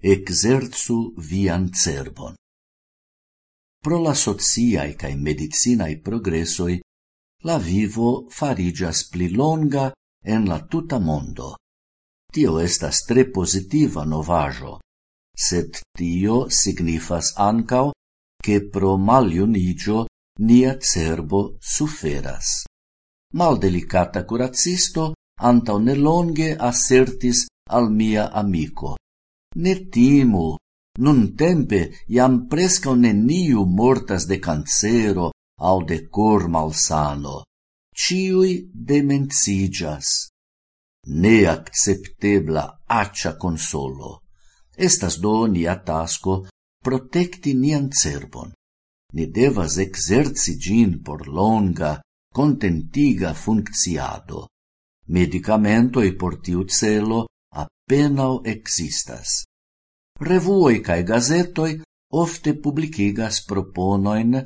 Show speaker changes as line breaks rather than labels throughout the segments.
exerzu vian cerbon. Pro la sociae cae medicinae progressoi, la vivo farigias pli longa en la tuta mondo. Tio estas tre positiva novajo, sed tio signifas ancao che pro maliunigio nia cerbo suferas. Maldelicata curacisto antau nelonge assertis al mia amico, Ne timu, nun tempe iam prescau neniu mortas de cancero au de cor malsano. Ciui demencigas. Ne acceptebla accia consolo. Estas do nia tasco protecti nian cerbon. Ni devas exerci gin por longa, contentiga funcciado. Medicamentoi por tiu celo appenao existas. Revuoi cae gazetoi ofte publicigas proponoin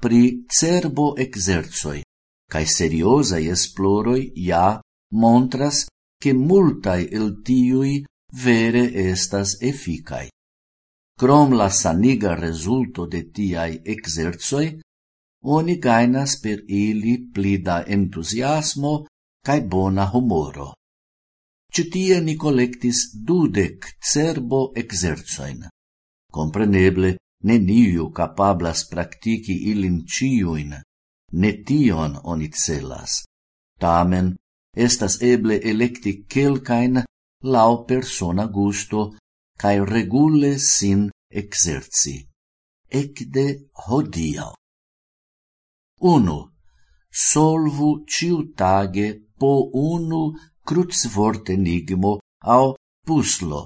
pri cerbo exerzoi, cae seriosai esploroi ja montras che multai el tiui vere estas efficai. Crom la saniga resulto de tiai exerzoi, oni gainas per ili plida entusiasmo cae bona humoro. Citie ni collectis dudec cerbo exerzoin. Compreneble, neniu capablas practici ilin ciuin, ne tion oni celas. Tamen, estas eble electi quelcain lau persona gusto cae regule sin exerci. Ecde hodiau. 1. Solvu ciutage po unu crucvort enigmo au puslo.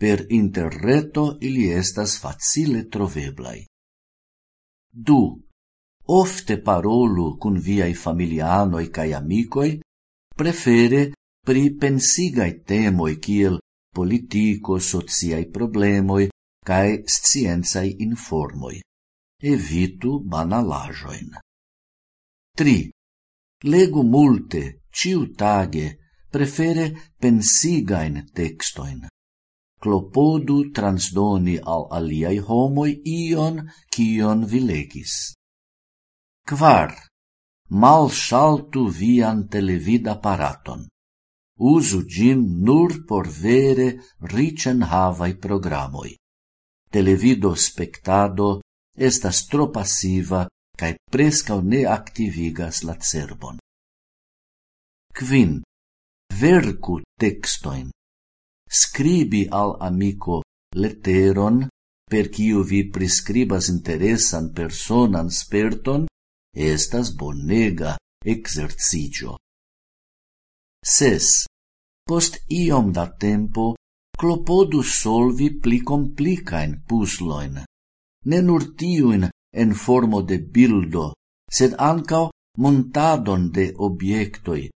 Per interreto ili estas facile troveblai. Du. Ofte parolu cun viai familianoi cae amicoi, prefere pri pensigai temoi kiel politico, sociai problemoi cae scienzai informoi. Evitu banalajoin. 3. Legu multe, ciu tage, prefere pensigain textoin. Clopodu transdoni al aliai homoi ion kion vi legis. Quar, mal saltu vian televid apparaton. Usu gin nur por vere ricen havai programoi. Televido spectado estas tro passiva cae prescau ne activigas la cerbon. Quin, verku textoin. Scribi al amico leteron per quiu vi prescribas interesan personan sperton estas bonega exercigio. Ses. Post iom da tempo clopodu solvi pli complicain pusloin. Ne nur tiuin en formo de bildo, sed ancao montadon de obiectoi,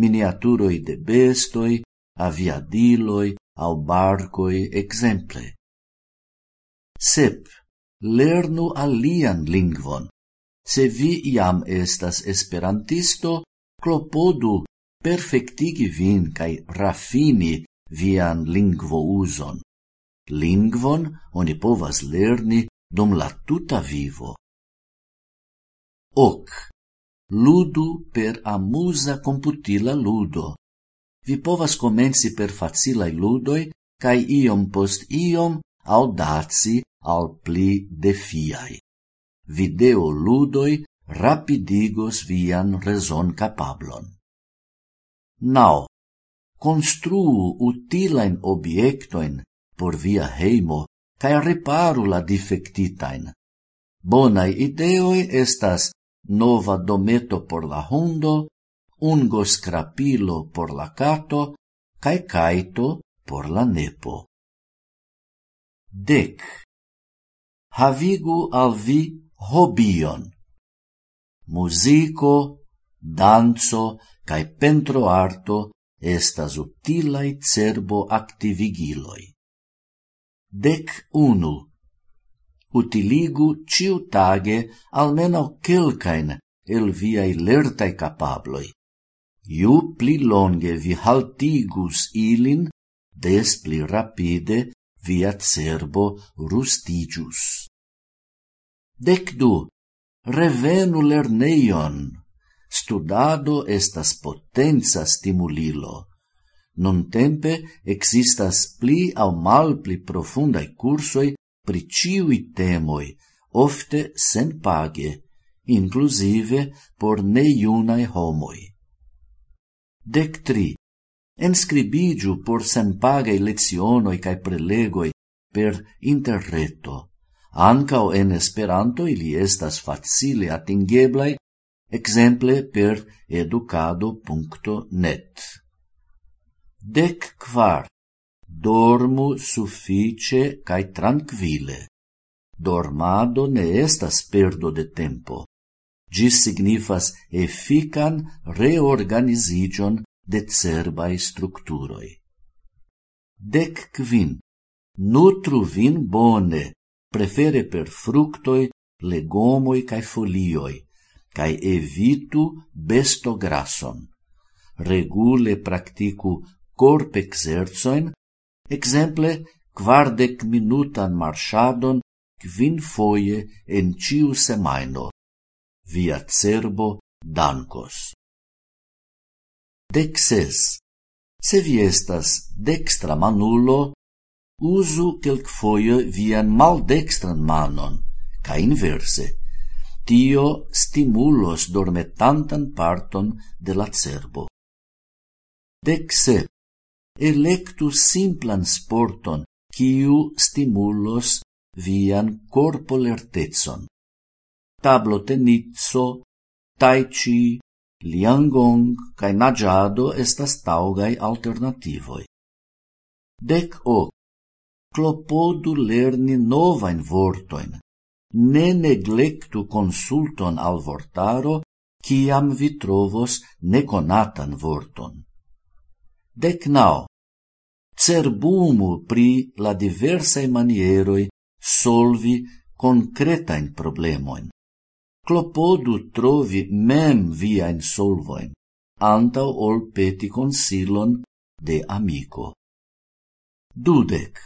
miniaturoi de bestoi, aviadiloi, au barcoi, exemple. Sep, lernu alian lingvon. Se vi iam estas esperantisto, clopodu perfectigi vin cae rafini vian lingvo uson. Lingvon oni povas lerni dum la tuta vivo. Ok. Ludu per amusa computila ludo. Vi povas comenci per facilai ludoi, cae iom post iom audaci al pli defiai. Video ludoi rapidigos vian reson capablon. Nau, construu utilain obiectoin por via heimo cae reparu la defectitain. Bonai ideoi estas nova dometo por la hundo, ungo scrapilo por la cato, cae caito por la nepo. Dec. Havigu al vi hobion. Musico, danzo, cae pentro arto estas utilae cerbo activigiloi. Dec unu utiligu ciutage almeno quelcaen el viai lertai capabloi. Iu pli longe vi haltigus ilin, des pli rapide via cerbo rustigius. Dec du, revenu lerneion. Studado estas potenza stimulilo. Non tempe existas pli au mal pli profundai cursoi pri ciui temoi, ofte sen page, inclusive por neiunae homoi. Dec tri. Enscribigiu por senpagei lezionoi cae prelegoi per interreto. Ancao en Esperanto ili estas facile atingeblai, exemple per educado.net. Dec quar dormu suffice cae tranquille. Dormado ne estas perdo de tempo. Gis signifas effican reorganizigion de cerbai structuroi. Dec quin. Nutru vin bone, prefere per fructoi, legomoi cae folioi, cae evitu besto grason. Regule practicu corp exerzoin exemple quardec minutan marchadon quin foie en ciu semaino. Via cerbo dancos. Dexes. Se vi estas dextra manulo, usu quelc foie vian maldextran manon, ca inverse. Tio stimulos dormetantan parton de la cerbo. Dexe electu simplan sporton, quiu stimulos vian corpolertezon. Tablo tenizzo, tai chi, liangong cae nagiado estas taugai alternativoi. Dec hoc, clopodu lerni novain vortoin, ne neglectu consulton al vortaro, ciam vi trovos neconatan vorton. Dec nao, cerbumu pri la diversae manieroi solvi concretain problemoin. Clopodu trovi mem viain solvoin, antau ol peti consilon de amico. Dudec.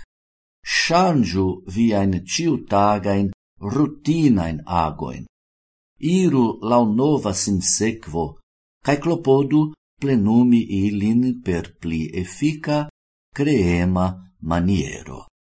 Shangiu viain ciutagain rutinain agoin. Iru lau nova sinsequo, cae clopodu plenumi ilin per pli effica creema maniero.